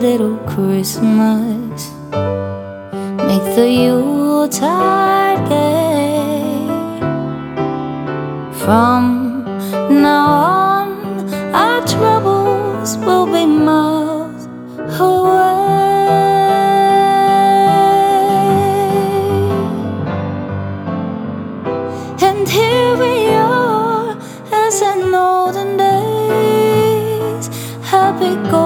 little Christmas. Make the Yuletide gay. From now on, our troubles will be miles away. And here we are, as in olden days, happy golden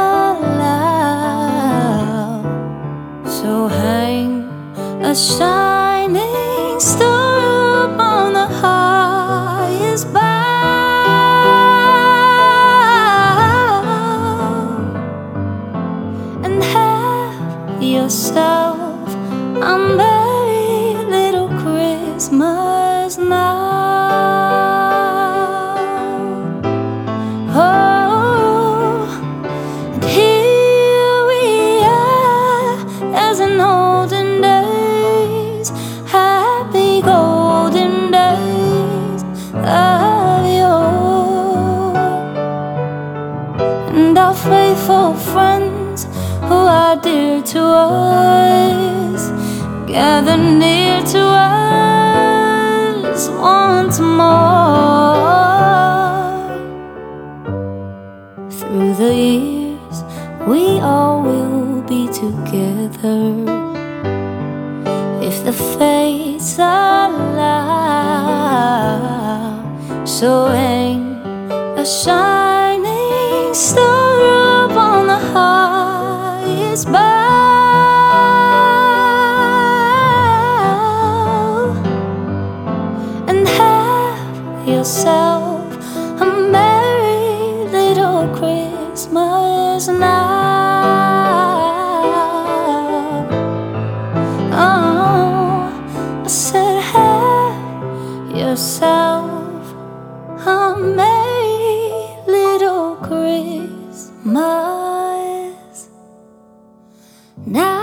Christmas now. Oh, and here we are, as in olden days, happy golden days of yore. And our faithful friends who are dear to us gather near to us once more. Through the years, we all will be together if the fates allow. So hang a merry little Christmas now. Oh, I said, have yourself a merry little Christmas now.